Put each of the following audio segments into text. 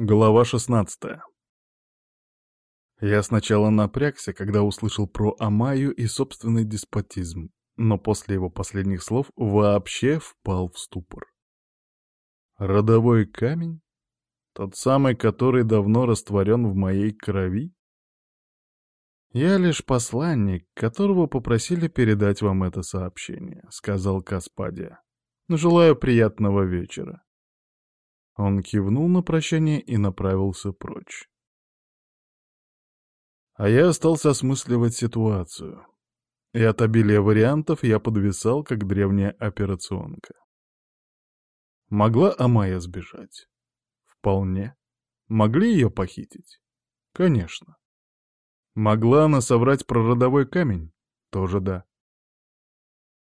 Глава 16 Я сначала напрягся, когда услышал про Амаю и собственный деспотизм, но после его последних слов вообще впал в ступор. Родовой камень? Тот самый, который давно растворен в моей крови? «Я лишь посланник, которого попросили передать вам это сообщение», — сказал Каспадия. «Желаю приятного вечера». Он кивнул на прощание и направился прочь. А я остался осмысливать ситуацию. И от обилия вариантов я подвисал, как древняя операционка. Могла Амая сбежать? Вполне. Могли ее похитить? Конечно. Могла она соврать про родовой камень? Тоже да.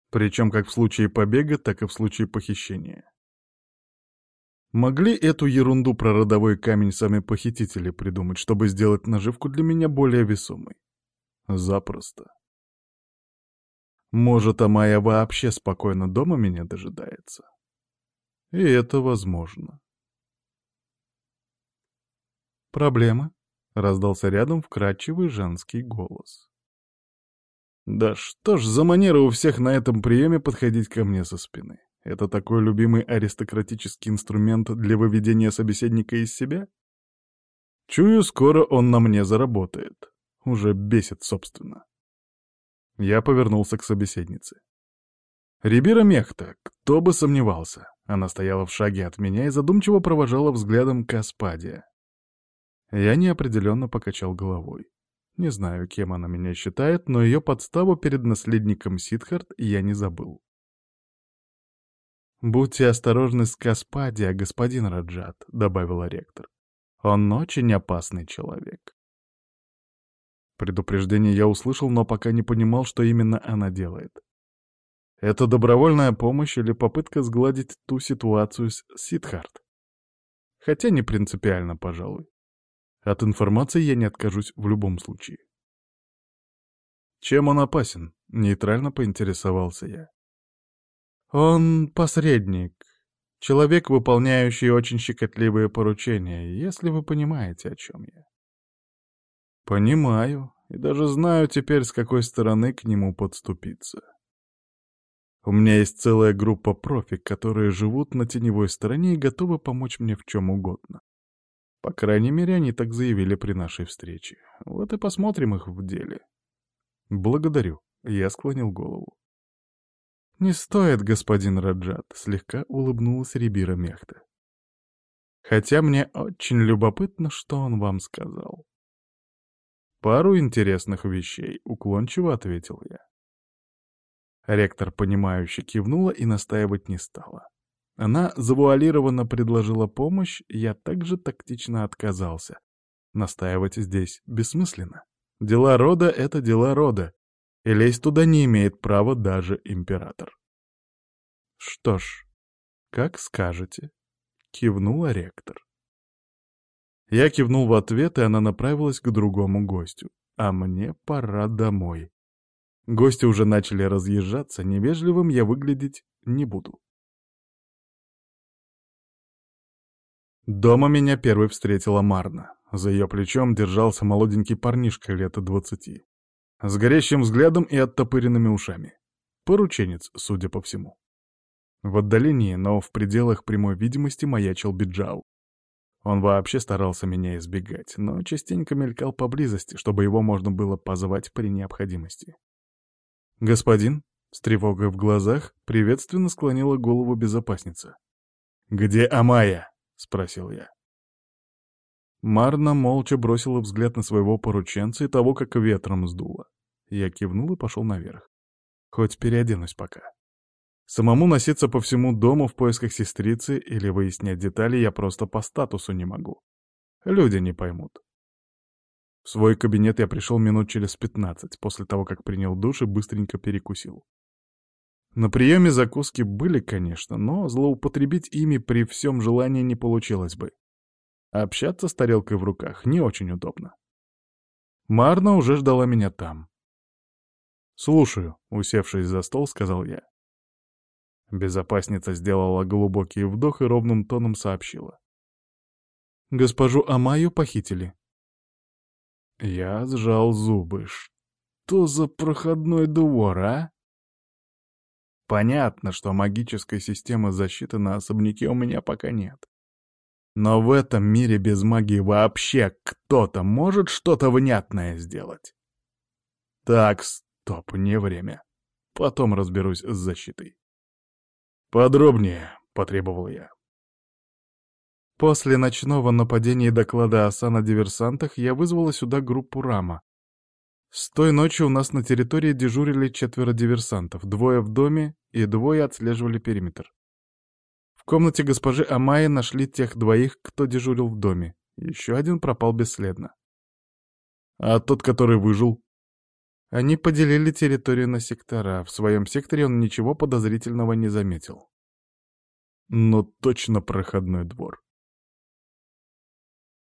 Причем как в случае побега, так и в случае похищения. Могли эту ерунду про родовой камень сами похитители придумать, чтобы сделать наживку для меня более весомой? Запросто. Может, Амая вообще спокойно дома меня дожидается? И это возможно. «Проблема?» — раздался рядом вкрадчивый женский голос. «Да что ж за манера у всех на этом приеме подходить ко мне со спины?» Это такой любимый аристократический инструмент для выведения собеседника из себя? Чую, скоро он на мне заработает. Уже бесит, собственно. Я повернулся к собеседнице. Рибира Мехта, кто бы сомневался. Она стояла в шаге от меня и задумчиво провожала взглядом Каспадия. Я неопределенно покачал головой. Не знаю, кем она меня считает, но ее подставу перед наследником Сидхарт я не забыл. «Будьте осторожны с Каспадия, господин Раджат», — добавила ректор. «Он очень опасный человек». Предупреждение я услышал, но пока не понимал, что именно она делает. Это добровольная помощь или попытка сгладить ту ситуацию с Сидхарт? Хотя не принципиально, пожалуй. От информации я не откажусь в любом случае. Чем он опасен? Нейтрально поинтересовался я. Он посредник. Человек, выполняющий очень щекотливые поручения, если вы понимаете, о чем я. Понимаю, и даже знаю теперь, с какой стороны к нему подступиться. У меня есть целая группа профи, которые живут на теневой стороне и готовы помочь мне в чем угодно. По крайней мере, они так заявили при нашей встрече. Вот и посмотрим их в деле. Благодарю. Я склонил голову. «Не стоит, господин Раджат», — слегка улыбнулась Рибира Мехта. «Хотя мне очень любопытно, что он вам сказал». «Пару интересных вещей», — уклончиво ответил я. Ректор, понимающе кивнула и настаивать не стала. Она завуалированно предложила помощь, я также тактично отказался. Настаивать здесь бессмысленно. Дела рода — это дела рода, и лезть туда не имеет права даже император. Что ж, как скажете, кивнула ректор. Я кивнул в ответ, и она направилась к другому гостю. А мне пора домой. Гости уже начали разъезжаться, невежливым я выглядеть не буду. Дома меня первой встретила Марна. За ее плечом держался молоденький парнишка лет двадцати с горящим взглядом и оттопыренными ушами. Порученец, судя по всему. В отдалении, но в пределах прямой видимости маячил Биджау. Он вообще старался меня избегать, но частенько мелькал поблизости, чтобы его можно было позвать при необходимости. «Господин?» — с тревогой в глазах приветственно склонила голову безопасница. «Где Амая?» — спросил я. Марна молча бросила взгляд на своего порученца и того, как ветром сдуло. Я кивнул и пошел наверх. Хоть переоденусь пока. Самому носиться по всему дому в поисках сестрицы или выяснять детали я просто по статусу не могу. Люди не поймут. В свой кабинет я пришел минут через пятнадцать, после того, как принял душ и быстренько перекусил. На приеме закуски были, конечно, но злоупотребить ими при всем желании не получилось бы. Общаться с тарелкой в руках не очень удобно. Марна уже ждала меня там. «Слушаю», — усевшись за стол, сказал я. Безопасница сделала глубокий вдох и ровным тоном сообщила. Госпожу Амаю похитили. Я сжал зубы. Что за проходной двор, а? Понятно, что магической системы защиты на особняке у меня пока нет. Но в этом мире без магии вообще кто-то может что-то внятное сделать. Так, стоп, не время. Потом разберусь с защитой. «Подробнее», — потребовал я. После ночного нападения и доклада Оса на диверсантах я вызвала сюда группу Рама. С той ночи у нас на территории дежурили четверо диверсантов, двое в доме и двое отслеживали периметр. В комнате госпожи Амайи нашли тех двоих, кто дежурил в доме. Еще один пропал бесследно. А тот, который выжил? Они поделили территорию на сектора. В своем секторе он ничего подозрительного не заметил. Но точно проходной двор.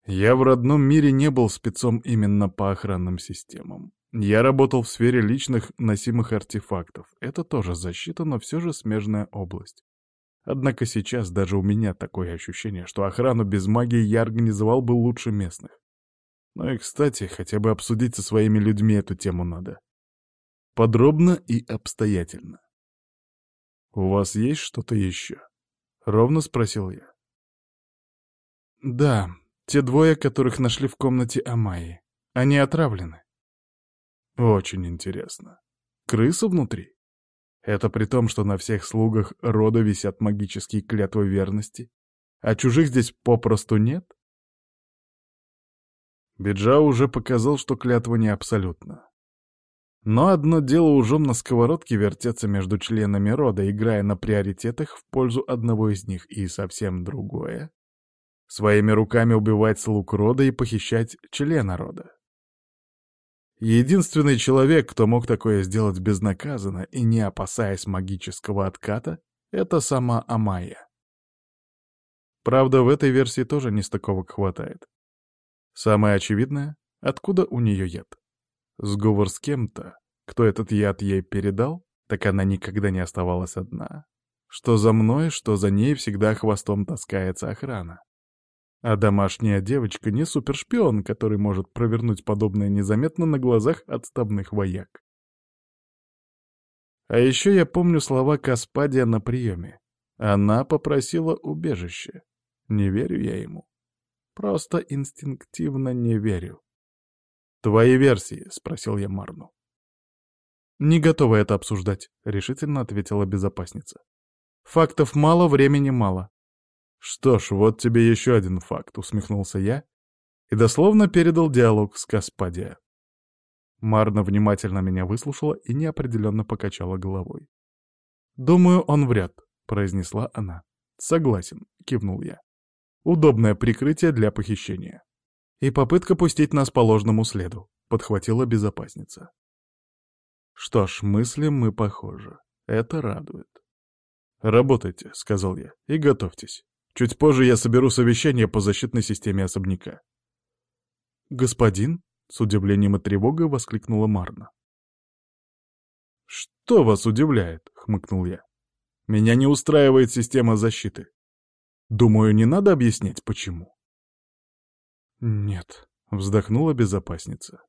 Я в родном мире не был спецом именно по охранным системам. Я работал в сфере личных носимых артефактов. Это тоже защита, но все же смежная область. Однако сейчас даже у меня такое ощущение, что охрану без магии я организовал бы лучше местных. Ну и, кстати, хотя бы обсудить со своими людьми эту тему надо. Подробно и обстоятельно. «У вас есть что-то еще?» — ровно спросил я. «Да, те двое, которых нашли в комнате Амайи. Они отравлены». «Очень интересно. Крыса внутри?» Это при том, что на всех слугах рода висят магические клятвы верности, а чужих здесь попросту нет? Биджа уже показал, что клятва не абсолютна. Но одно дело ужом на сковородке вертеться между членами рода, играя на приоритетах в пользу одного из них, и совсем другое — своими руками убивать слуг рода и похищать члена рода. Единственный человек, кто мог такое сделать безнаказанно и не опасаясь магического отката, это сама Амайя. Правда, в этой версии тоже нестыковок хватает. Самое очевидное — откуда у нее яд. Сговор с кем-то, кто этот яд ей передал, так она никогда не оставалась одна. Что за мной, что за ней всегда хвостом таскается охрана. А домашняя девочка не супершпион, который может провернуть подобное незаметно на глазах отставных вояк. А еще я помню слова Каспадия на приеме. Она попросила убежище. Не верю я ему. Просто инстинктивно не верю. «Твои версии?» — спросил я Марну. «Не готова это обсуждать», — решительно ответила безопасница. «Фактов мало, времени мало. «Что ж, вот тебе еще один факт», — усмехнулся я и дословно передал диалог с Каспадия. Марна внимательно меня выслушала и неопределенно покачала головой. «Думаю, он вряд», — произнесла она. «Согласен», — кивнул я. «Удобное прикрытие для похищения». «И попытка пустить нас по ложному следу», — подхватила безопасница. «Что ж, мыслим мы похожи. Это радует». «Работайте», — сказал я, — «и готовьтесь. Чуть позже я соберу совещание по защитной системе особняка. «Господин?» — с удивлением и тревогой воскликнула Марна. «Что вас удивляет?» — хмыкнул я. «Меня не устраивает система защиты. Думаю, не надо объяснять, почему». «Нет», — вздохнула безопасница.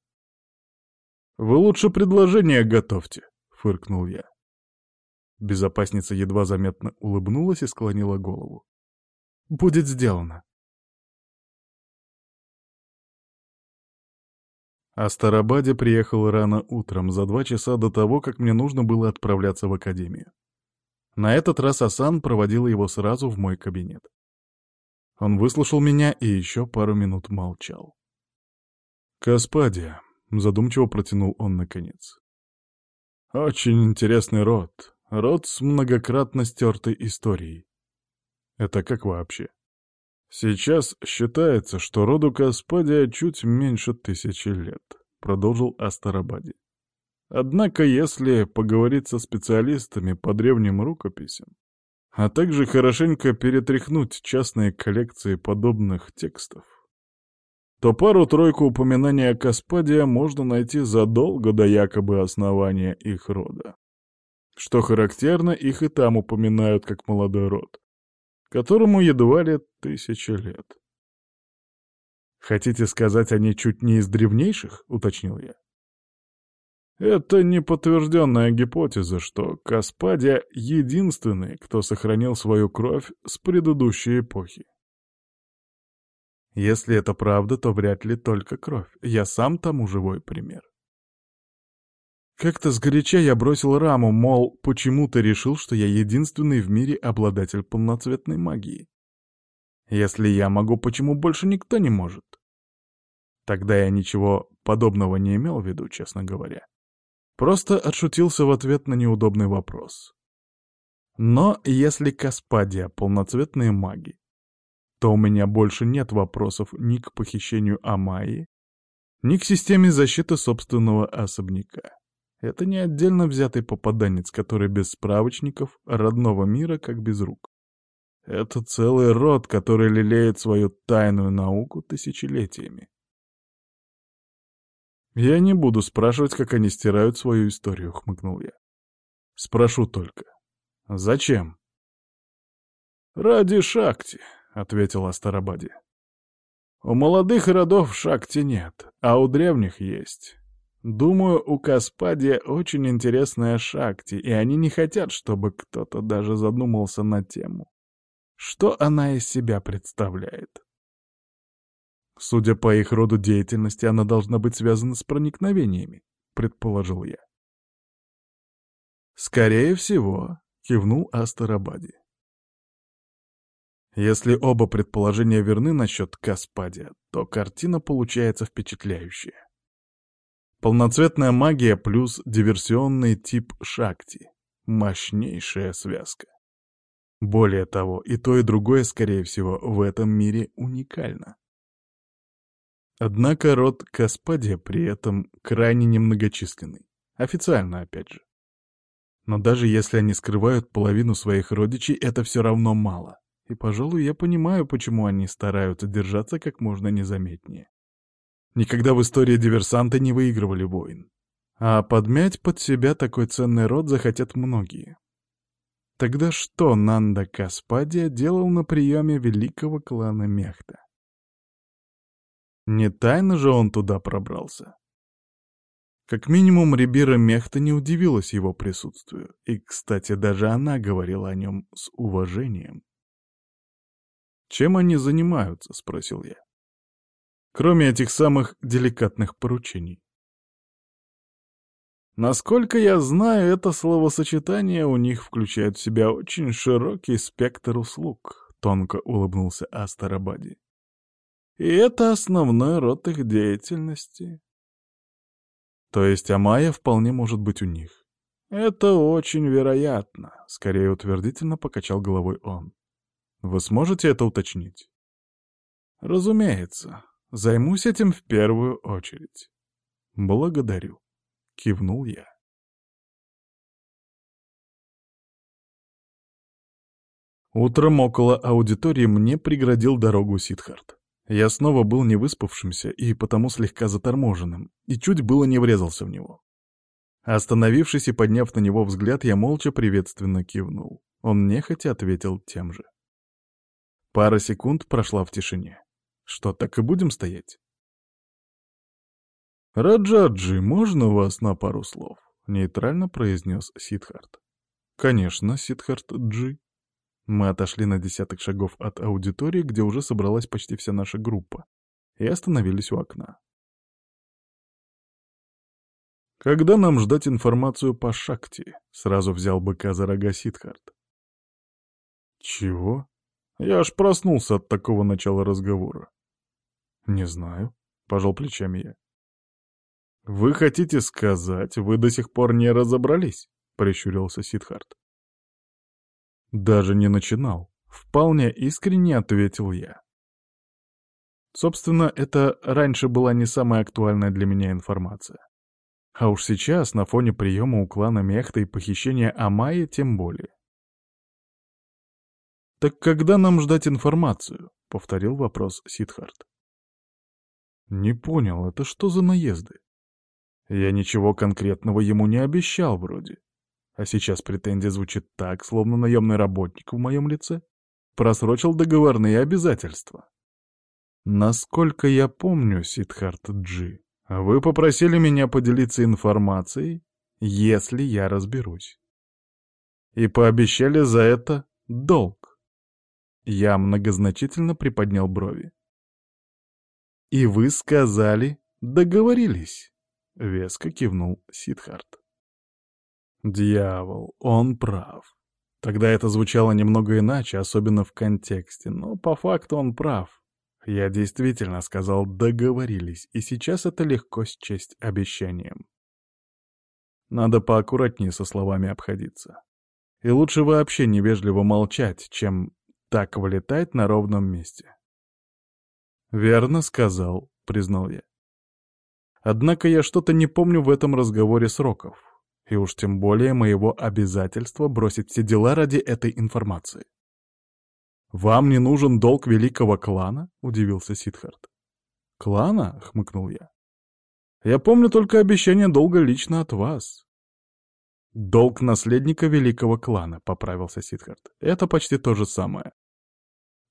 «Вы лучше предложение готовьте», — фыркнул я. Безопасница едва заметно улыбнулась и склонила голову. Будет сделано. Астарабаде приехал рано утром, за два часа до того, как мне нужно было отправляться в академию. На этот раз Асан проводил его сразу в мой кабинет. Он выслушал меня и еще пару минут молчал. «Каспадия», — задумчиво протянул он наконец. «Очень интересный род. Род с многократно стертой историей. Это как вообще? Сейчас считается, что роду Каспадия чуть меньше тысячи лет, продолжил Астарабади. Однако, если поговорить со специалистами по древним рукописям, а также хорошенько перетряхнуть частные коллекции подобных текстов, то пару-тройку упоминаний о Каспадия можно найти задолго до якобы основания их рода. Что характерно, их и там упоминают как молодой род, которому едва ли тысяча лет. Хотите сказать, они чуть не из древнейших?» — уточнил я. Это неподтвержденная гипотеза, что Каспадия — единственный, кто сохранил свою кровь с предыдущей эпохи. Если это правда, то вряд ли только кровь. Я сам тому живой пример. Как-то сгоряча я бросил раму, мол, почему ты решил, что я единственный в мире обладатель полноцветной магии? Если я могу, почему больше никто не может? Тогда я ничего подобного не имел в виду, честно говоря. Просто отшутился в ответ на неудобный вопрос. Но если Каспадия — полноцветные маги, то у меня больше нет вопросов ни к похищению Амайи, ни к системе защиты собственного особняка. Это не отдельно взятый попаданец, который без справочников родного мира как без рук. Это целый род, который лелеет свою тайную науку тысячелетиями. «Я не буду спрашивать, как они стирают свою историю», — хмыкнул я. «Спрошу только. Зачем?» «Ради Шакти», — ответил Астарабади. «У молодых родов Шакти нет, а у древних есть. Думаю, у Каспадия очень интересная Шакти, и они не хотят, чтобы кто-то даже задумался на тему. Что она из себя представляет?» Судя по их роду деятельности, она должна быть связана с проникновениями, предположил я. Скорее всего, кивнул Астарабади. Если оба предположения верны насчет Каспадия, то картина получается впечатляющая. Полноцветная магия плюс диверсионный тип шакти. Мощнейшая связка. Более того, и то, и другое, скорее всего, в этом мире уникально. Однако род Каспадия при этом крайне немногочисленный. Официально, опять же. Но даже если они скрывают половину своих родичей, это все равно мало. И, пожалуй, я понимаю, почему они стараются держаться как можно незаметнее. Никогда в истории диверсанты не выигрывали войн. А подмять под себя такой ценный род захотят многие. Тогда что Нанда Каспадия делал на приеме великого клана Мехта? Не тайно же он туда пробрался. Как минимум, Рибира Мехта не удивилась его присутствию, и, кстати, даже она говорила о нем с уважением. «Чем они занимаются?» — спросил я. «Кроме этих самых деликатных поручений». Насколько я знаю, это словосочетание у них включает в себя очень широкий спектр услуг, — тонко улыбнулся Астарабади. И это основной род их деятельности. То есть Амая вполне может быть у них. Это очень вероятно, скорее утвердительно покачал головой он. Вы сможете это уточнить? Разумеется. Займусь этим в первую очередь. Благодарю. Кивнул я. Утром около аудитории мне преградил дорогу Сидхарт. Я снова был невыспавшимся и потому слегка заторможенным, и чуть было не врезался в него. Остановившись и подняв на него взгляд, я молча приветственно кивнул. Он нехотя ответил тем же. Пара секунд прошла в тишине. Что, так и будем стоять? «Раджаджи, можно вас на пару слов?» — нейтрально произнес Сидхарт. «Конечно, Сидхарт Джи», мы отошли на десяток шагов от аудитории, где уже собралась почти вся наша группа, и остановились у окна. «Когда нам ждать информацию по Шакти?» — сразу взял быка за рога Сидхарт. «Чего?» Я аж проснулся от такого начала разговора. «Не знаю», — пожал плечами я. «Вы хотите сказать, вы до сих пор не разобрались?» — прищурился Сидхарт. Даже не начинал. Вполне искренне ответил я. Собственно, это раньше была не самая актуальная для меня информация. А уж сейчас, на фоне приема у клана Мехта и похищения Амайи, тем более. «Так когда нам ждать информацию?» — повторил вопрос Сидхарт. «Не понял, это что за наезды?» Я ничего конкретного ему не обещал вроде. А сейчас претензия звучит так, словно наемный работник в моем лице просрочил договорные обязательства. Насколько я помню, Сидхарт Джи, вы попросили меня поделиться информацией, если я разберусь. И пообещали за это долг. Я многозначительно приподнял брови. И вы сказали, договорились. Веско кивнул Сидхарт. Дьявол, он прав. Тогда это звучало немного иначе, особенно в контексте, но по факту он прав. Я действительно сказал «договорились», и сейчас это легко счесть обещанием. Надо поаккуратнее со словами обходиться. И лучше вообще невежливо молчать, чем так вылетать на ровном месте. «Верно сказал», — признал я. Однако я что-то не помню в этом разговоре сроков, и уж тем более моего обязательства бросить все дела ради этой информации. «Вам не нужен долг великого клана?» — удивился Сидхарт. «Клана?» — хмыкнул я. «Я помню только обещание долга лично от вас». «Долг наследника великого клана», — поправился Сидхарт. «Это почти то же самое».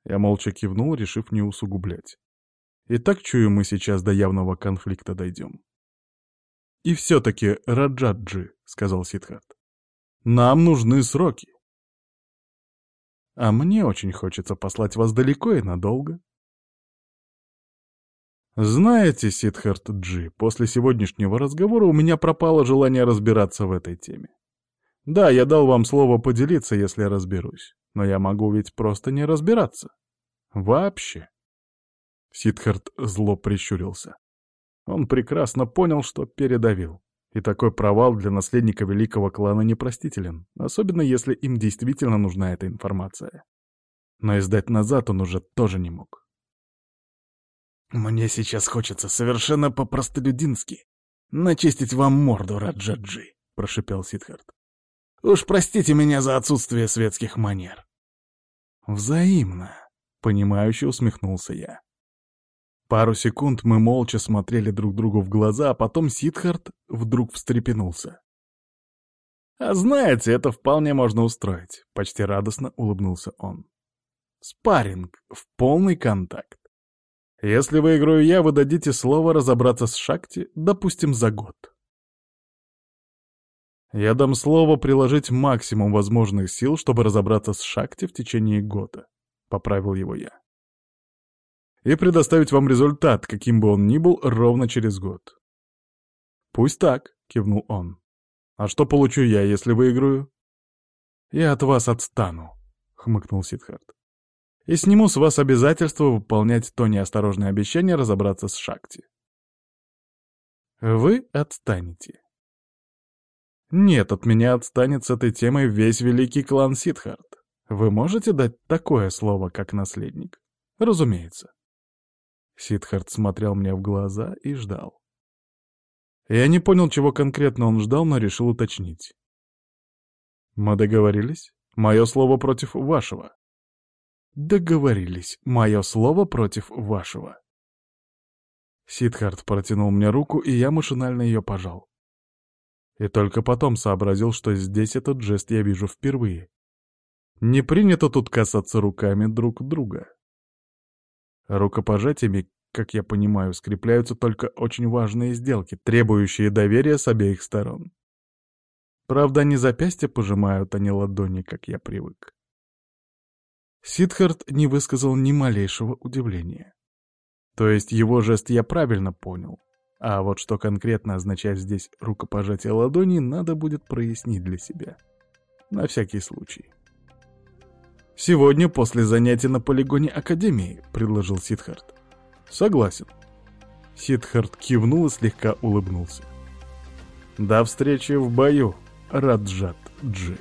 Я молча кивнул, решив не усугублять. И так чую, мы сейчас до явного конфликта дойдем. «И все-таки, Раджаджи», — сказал Сидхарт, — «нам нужны сроки. А мне очень хочется послать вас далеко и надолго. Знаете, Сидхарт Джи, после сегодняшнего разговора у меня пропало желание разбираться в этой теме. Да, я дал вам слово поделиться, если разберусь, но я могу ведь просто не разбираться. Вообще. Сидхарт зло прищурился. Он прекрасно понял, что передавил. И такой провал для наследника великого клана непростителен, особенно если им действительно нужна эта информация. Но издать назад он уже тоже не мог. «Мне сейчас хочется совершенно по-простолюдински начистить вам морду, Раджаджи», — прошипел Сидхарт. «Уж простите меня за отсутствие светских манер». «Взаимно», — понимающе усмехнулся я. Пару секунд мы молча смотрели друг другу в глаза, а потом Сидхарт вдруг встрепенулся. «А знаете, это вполне можно устроить», — почти радостно улыбнулся он. «Спарринг в полный контакт. Если выиграю я, вы дадите слово разобраться с Шакти, допустим, за год». Я дам слово приложить максимум возможных сил, чтобы разобраться с Шакти в течение года, — поправил его я и предоставить вам результат, каким бы он ни был, ровно через год. «Пусть так», — кивнул он. «А что получу я, если выиграю?» «Я от вас отстану», — хмыкнул Сидхарт. «И сниму с вас обязательство выполнять то неосторожное обещание разобраться с Шакти». «Вы отстанете». «Нет, от меня отстанет с этой темой весь великий клан Сидхарт. Вы можете дать такое слово, как наследник?» «Разумеется». Сидхарт смотрел мне в глаза и ждал. Я не понял, чего конкретно он ждал, но решил уточнить. «Мы договорились? Мое слово против вашего». «Договорились. Мое слово против вашего». Сидхарт протянул мне руку, и я машинально ее пожал. И только потом сообразил, что здесь этот жест я вижу впервые. Не принято тут касаться руками друг друга. Рукопожатиями, как я понимаю, скрепляются только очень важные сделки, требующие доверия с обеих сторон. Правда, не запястья пожимают, а не ладони, как я привык. Сидхарт не высказал ни малейшего удивления. То есть его жест я правильно понял, а вот что конкретно означает здесь рукопожатие ладони, надо будет прояснить для себя. На всякий случай. «Сегодня после занятий на полигоне Академии», — предложил Сидхарт. «Согласен». Сидхарт кивнул и слегка улыбнулся. «До встречи в бою, Раджат Джи».